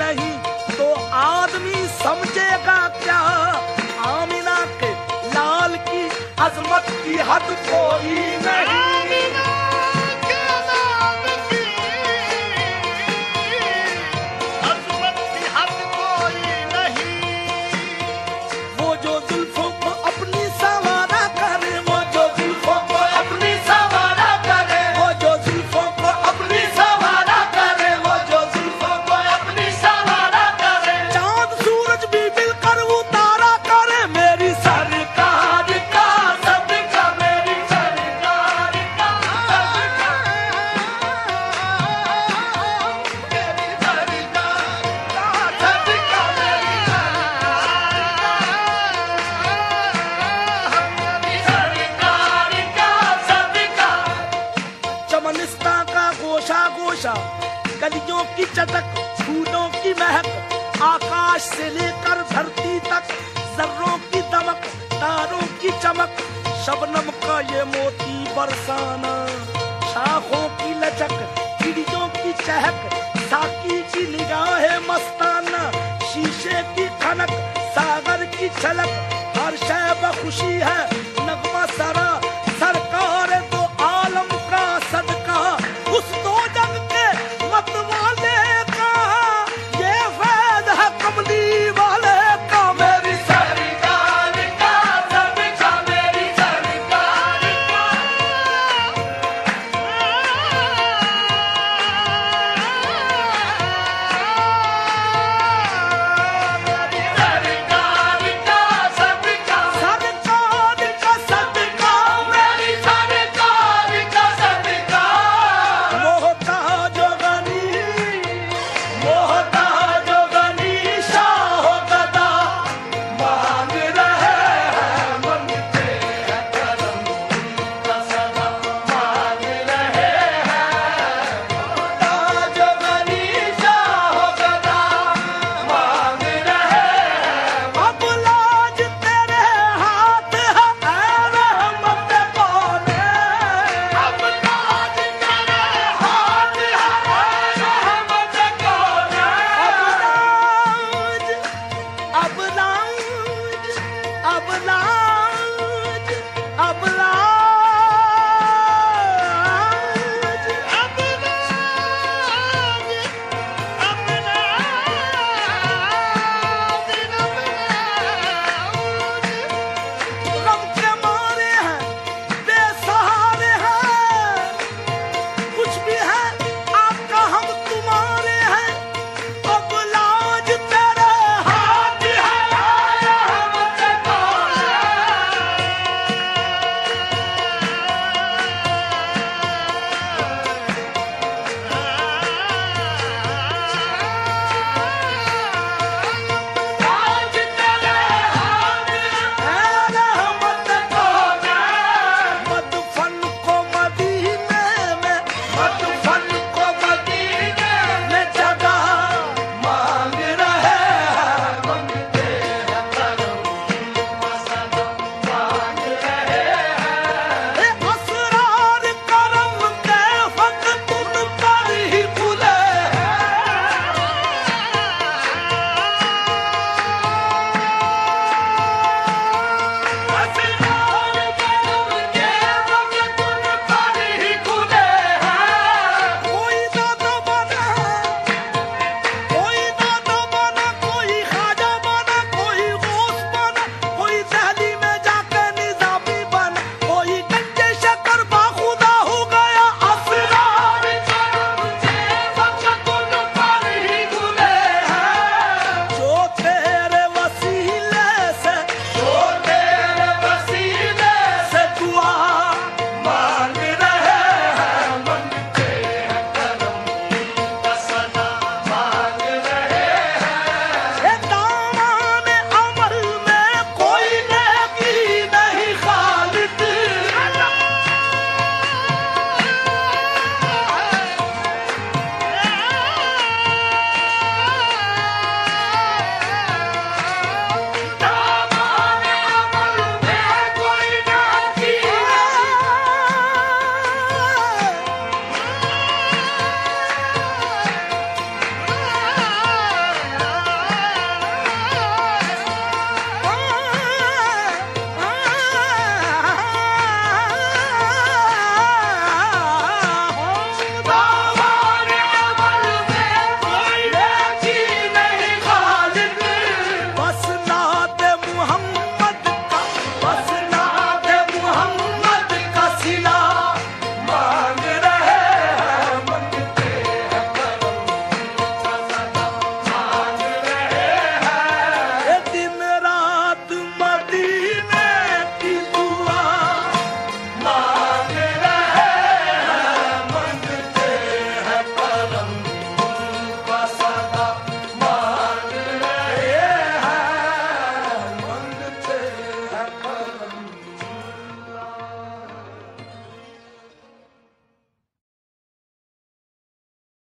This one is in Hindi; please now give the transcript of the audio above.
नहीं तो आदमी समझेगा क्या? आमिना के लाल की अजमत की हद कोई नहीं